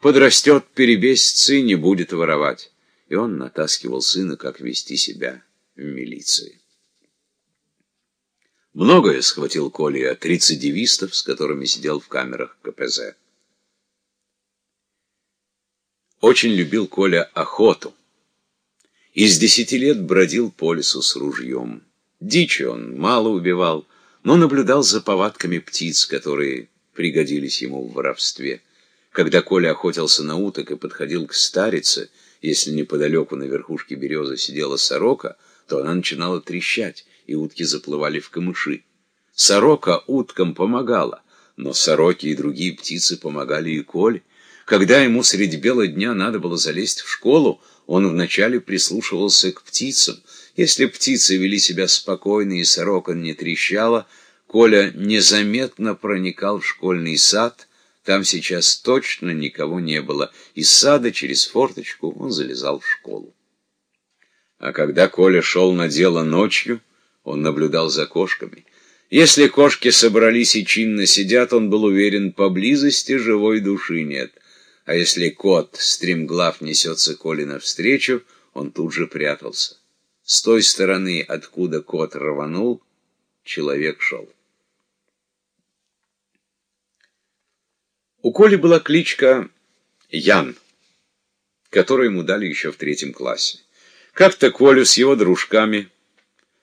Подрастет, перебесится и не будет воровать. И он натаскивал сына, как вести себя в милиции. Многое схватил Коля от рецидивистов, с которыми сидел в камерах КПЗ. Очень любил Коля охоту. Из десяти лет бродил по лесу с ружьем. Дичи он мало убивал, но наблюдал за повадками птиц, которые пригодились ему в воровстве. Когда Коля охотился на уток и подходил к старице, если неподалеку на верхушке березы сидела сорока, то она начинала трещать, и утки заплывали в камыши. Сорока уткам помогала, но сороки и другие птицы помогали и Коле. Когда ему средь бела дня надо было залезть в школу, он вначале прислушивался к птицам. Если птицы вели себя спокойно и сорока не трещала, Коля незаметно проникал в школьный сад, там сейчас точно никого не было. Из сада через форточку он залезал в школу. А когда Коля шел на дело ночью, он наблюдал за кошками. Если кошки собрались и чинно сидят, он был уверен, поблизости живой души нет. А если кот, стремглав, несется Коле навстречу, он тут же прятался. С той стороны, откуда кот рванул, человек шел. У Коли была кличка Ян, которую ему дали еще в третьем классе. Как-то Колю с его дружками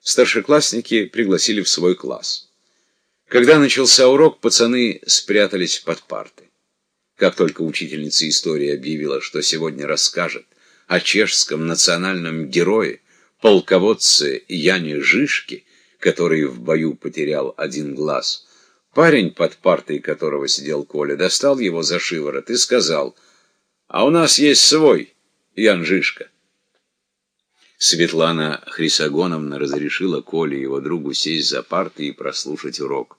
старшеклассники пригласили в свой класс. Когда начался урок, пацаны спрятались под парты. Как только учительница истории объявила, что сегодня расскажет о чешском национальном герое, полководце Яне Жишке, который в бою потерял один глаз, Парень, под партой которого сидел Коля, достал его за шиворот и сказал, «А у нас есть свой, Ян Жишка». Светлана Хрисогоновна разрешила Коле его другу сесть за парты и прослушать урок.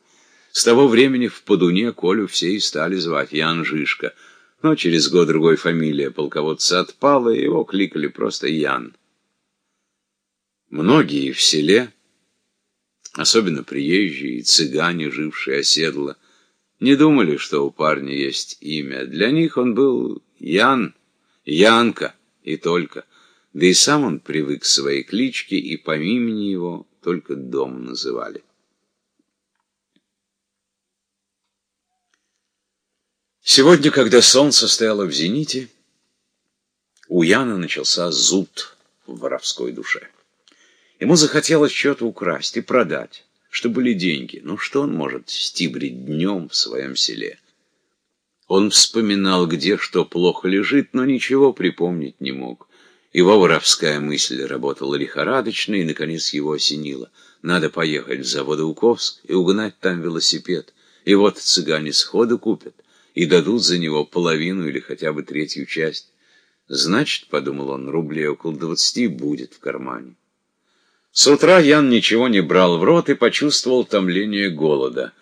С того времени в Подуне Колю все и стали звать Ян Жишка, но через год-другой фамилия полководца отпала, и его кликали просто Ян. Многие в селе особенно приезжие и цыгане, жившие оседло, не думали, что у парня есть имя. Для них он был Ян, Янка и только. Да и сам он привык к своей кличке, и по имени его только дом называли. Сегодня, когда солнце стояло в зените, у Яна начался зуд в воровской душе. Ему захотелось что-то украсть и продать, чтобы были деньги. Ну что он может стибрить днем в своем селе? Он вспоминал, где что плохо лежит, но ничего припомнить не мог. Его воровская мысль работала лихорадочно, и, наконец, его осенило. Надо поехать в Заводоуковск и угнать там велосипед. И вот цыгане сходу купят и дадут за него половину или хотя бы третью часть. Значит, — подумал он, — рублей около двадцати будет в кармане. С утра Ян ничего не брал в рот и почувствовал томление голода.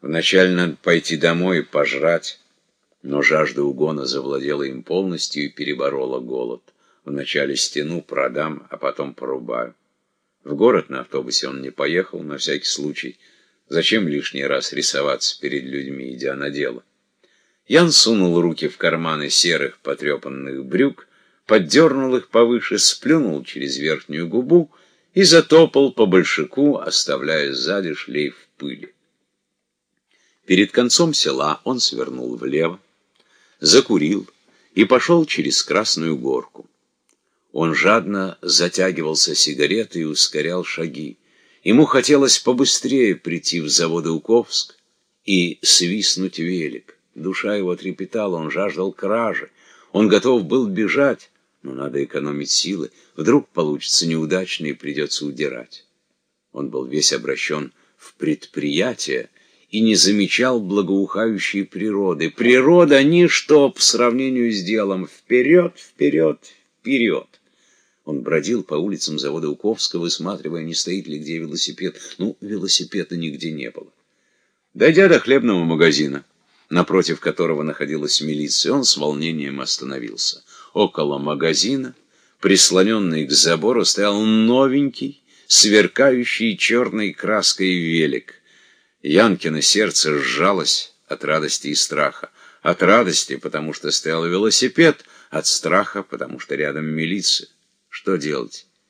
Вначале надо пойти домой и пожрать, но жажда угона завладела им полностью и переборола голод. Вначале стену продам, а потом порубаю. В город на автобусе он не поехал, на всякий случай. Зачем лишний раз рисоваться перед людьми, идя на дело? Ян сунул руки в карманы серых потрепанных брюк, поддернул их повыше, сплюнул через верхнюю губу и затопал по большаку, оставляя сзади шлейф пыли. Перед концом села он свернул влево, закурил и пошел через Красную Горку. Он жадно затягивался сигаретой и ускорял шаги. Ему хотелось побыстрее прийти в Заводоуковск и свистнуть велик. Душа его трепетала, он жаждал кражи. Он готов был бежать, но надо экономить силы. Вдруг получится неудачно и придется удирать. Он был весь обращен в предприятие и не замечал благоухающей природы. Природа — ничто по сравнению с делом. Вперед, вперед, вперед! Он бродил по улицам завода Уковского, высматривая, не стоит ли где велосипед. Ну, велосипеда нигде не было. Дойдя до хлебного магазина, напротив которого находилась милиция, он с волнением остановился. Около магазина, прислоненный к забору, стоял новенький, сверкающий черной краской велик. Янкино сердце сжалось от радости и страха. От радости, потому что стоял велосипед, от страха, потому что рядом милиция. Что делать?